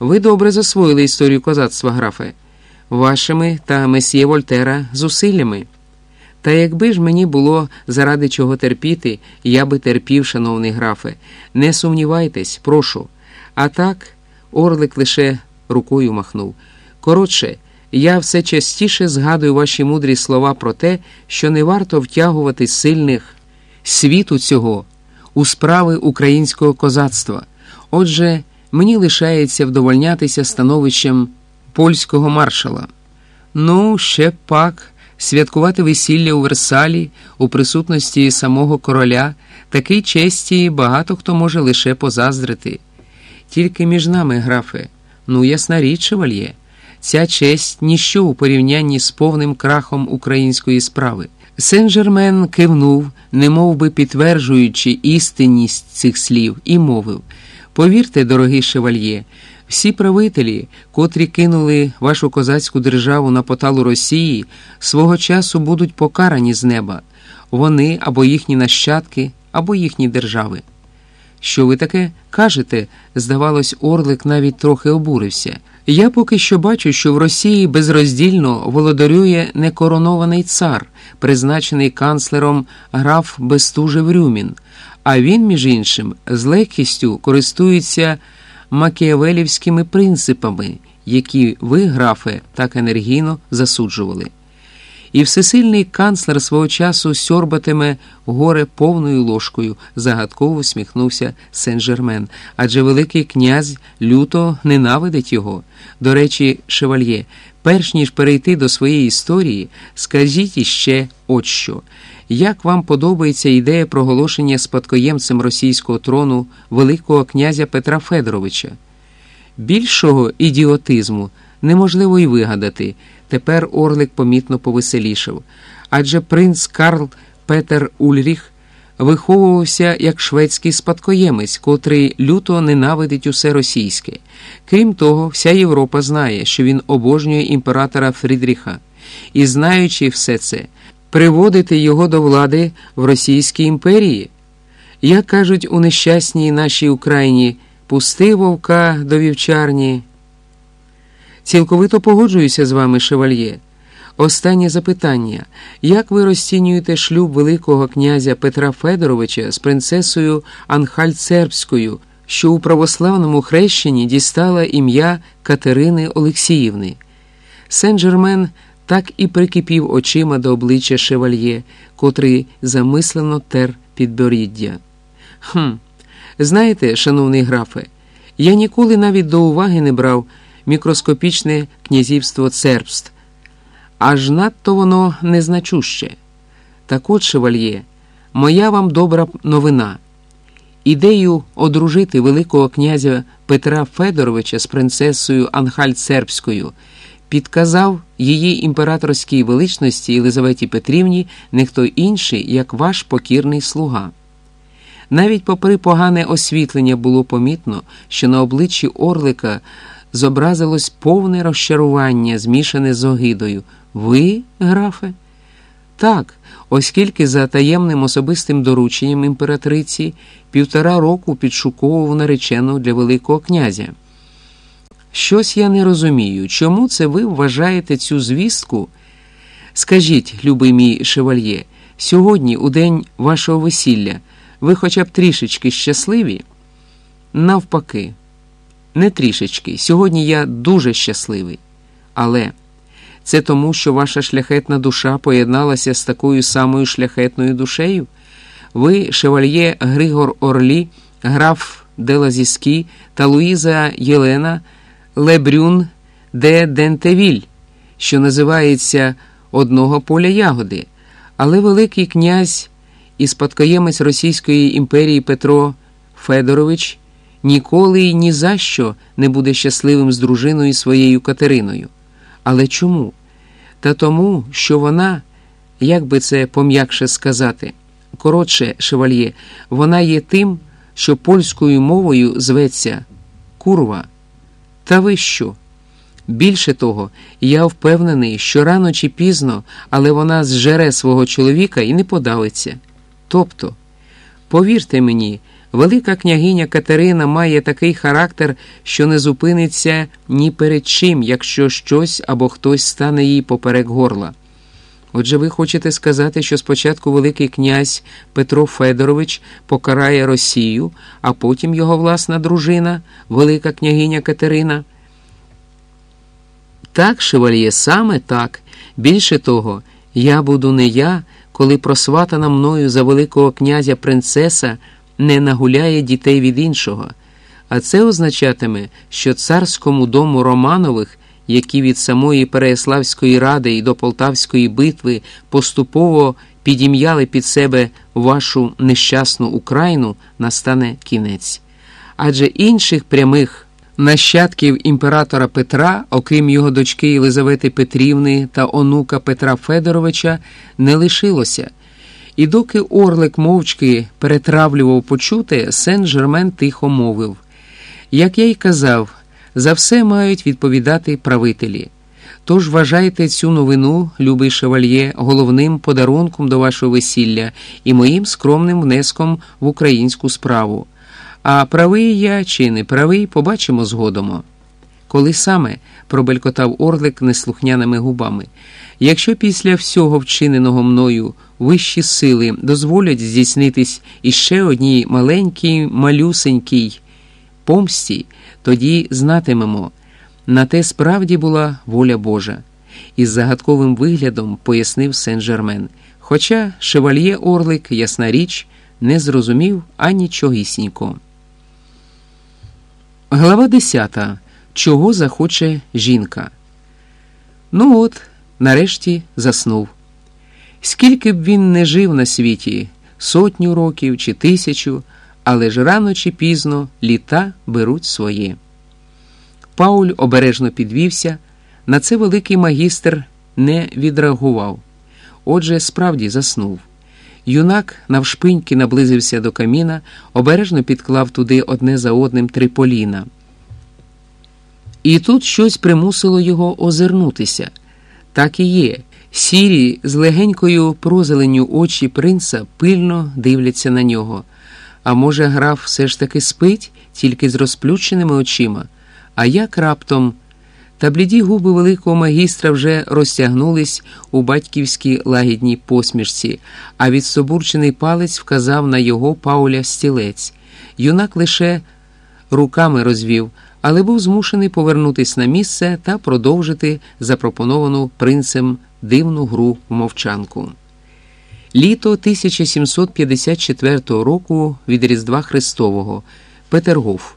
Ви добре засвоїли історію козацтва, графе, вашими та месьє Вольтера зусиллями. Та якби ж мені було заради чого терпіти, я би терпів, шановний графе. Не сумнівайтесь, прошу. А так, Орлик лише рукою махнув. Коротше, я все частіше згадую ваші мудрі слова про те, що не варто втягувати сильних світу цього у справи українського козацтва. Отже, мені лишається вдовольнятися становищем польського маршала. Ну, ще пак, святкувати весілля у Версалі у присутності самого короля, такий честі багато хто може лише позаздрити. Тільки між нами, графе, ну ясна річ, шевальє, ця честь ніщо у порівнянні з повним крахом української справи. Сен-Жермен кивнув, немов би підтверджуючи істинність цих слів, і мовив: Повірте, дорогий шевальє, всі правителі, котрі кинули вашу козацьку державу на поталу Росії, свого часу будуть покарані з неба, вони або їхні нащадки, або їхні держави. Що ви таке кажете? Здавалось, Орлик навіть трохи обурився. Я поки що бачу, що в Росії безроздільно володарює некоронований цар, призначений канцлером граф Бестужев Рюмін, а він, між іншим, з легкістю користується макіавелівськими принципами, які ви, графе, так енергійно засуджували. І всесильний канцлер свого часу сьорбатиме горе повною ложкою, загадково усміхнувся Сен-Жермен, адже Великий князь люто ненавидить його. До речі, шевальє, перш ніж перейти до своєї історії, скажіть іще от що. Як вам подобається ідея проголошення спадкоємцем російського трону Великого князя Петра Федоровича? Більшого ідіотизму неможливо й вигадати. Тепер Орлик помітно повеселішав, адже принц Карл Петер Ульріх виховувався як шведський спадкоємець, котрий люто ненавидить усе російське. Крім того, вся Європа знає, що він обожнює імператора Фрідріха, і, знаючи все це, приводити його до влади в Російській імперії. Як кажуть у нещасній нашій Україні, пусти вовка до вівчарні. Цілковито погоджуюся з вами, шевальє. Останнє запитання: як ви розцінюєте шлюб Великого князя Петра Федоровича з принцесою Анхальцербською, що у православному хрещенні дістала ім'я Катерини Олексіївни? Сен-Жермен так і прикипів очима до обличчя шевальє, котрий замислено тер підборіддя. Хм, знаєте, шановний графе, я ніколи навіть до уваги не брав мікроскопічне князівство цербств, аж надто воно незначуще. Так от, шевальє, моя вам добра новина. Ідею одружити Великого князя Петра Федоровича з принцесою Анхальцербською підказав її імператорській величності Єлизаветі Петрівні не хто інший, як ваш покірний слуга. Навіть попри погане освітлення було помітно, що на обличчі Орлика зобразилось повне розчарування, змішане з огидою. Ви, графе? Так, оскільки за таємним особистим дорученням імператриці півтора року підшуковував наречену для Великого князя. Щось я не розумію, чому це ви вважаєте цю звістку? Скажіть, любий мій шевальє, сьогодні, у день вашого весілля, ви хоча б трішечки щасливі? Навпаки, не трішечки. Сьогодні я дуже щасливий. Але це тому, що ваша шляхетна душа поєдналася з такою самою шляхетною душею? Ви, шевальє Григор Орлі, граф Делазіскі та Луїза Єлена Лебрюн де Дентевіль, що називається одного поля ягоди, але Великий князь і спадкоємець Російської імперії Петро Федорович ніколи й ні за що не буде щасливим з дружиною своєю Катериною. Але чому? Та тому, що вона, як би це пом'якше сказати, коротше, шевальє, вона є тим, що польською мовою зветься курва. Та ви що? Більше того, я впевнений, що рано чи пізно, але вона зжере свого чоловіка і не подавиться. Тобто, повірте мені, Велика княгиня Катерина має такий характер, що не зупиниться ні перед чим, якщо щось або хтось стане їй поперек горла. Отже, ви хочете сказати, що спочатку Великий князь Петро Федорович покарає Росію, а потім його власна дружина, велика княгиня Катерина? Так, шевальє, саме так. Більше того, я буду не я, коли просватана мною за Великого князя принцеса не нагуляє дітей від іншого. А це означатиме, що царському дому Романових які від самої Переяславської ради і до Полтавської битви поступово підім'яли під себе вашу нещасну Україну, настане кінець. Адже інших прямих нащадків імператора Петра, окрім його дочки Єлизавети Петрівни та онука Петра Федоровича, не лишилося. І доки Орлик мовчки перетравлював почуте, Сен Жермен тихо мовив. Як я й казав, за все мають відповідати правителі. Тож вважайте цю новину, любий шевальє, головним подарунком до вашого весілля і моїм скромним внеском в українську справу. А правий я чи не правий, побачимо згодом. Коли саме пробелькотав Орлик неслухняними губами. Якщо після всього вчиненого мною вищі сили дозволять здійснитись іще одній маленькій, малюсенькій помсті, тоді знатимемо, на те справді була воля Божа, із загадковим виглядом пояснив Сен-Жермен. Хоча шевальє Орлик, ясна річ, не зрозумів анічогісінько. Глава 10. Чого захоче жінка? Ну от, нарешті заснув. Скільки б він не жив на світі, сотню років чи тисячу але ж рано чи пізно літа беруть своє. Пауль обережно підвівся, на це великий магістр не відреагував. Отже, справді заснув. Юнак навшпиньки наблизився до каміна, обережно підклав туди одне за одним три поліна. І тут щось примусило його озирнутися. Так і є. Сірі, з легенькою прозеленню очі принца пильно дивляться на нього. А може, граф все ж таки спить, тільки з розплющеними очима, а як раптом. Та бліді губи великого магістра вже розтягнулись у батьківській лагідній посмішці, а відсобурчений палець вказав на його Пауля стілець. Юнак лише руками розвів, але був змушений повернутись на місце та продовжити запропоновану принцем дивну гру в мовчанку. Літо 1754 року від Різдва Христового Петергоф.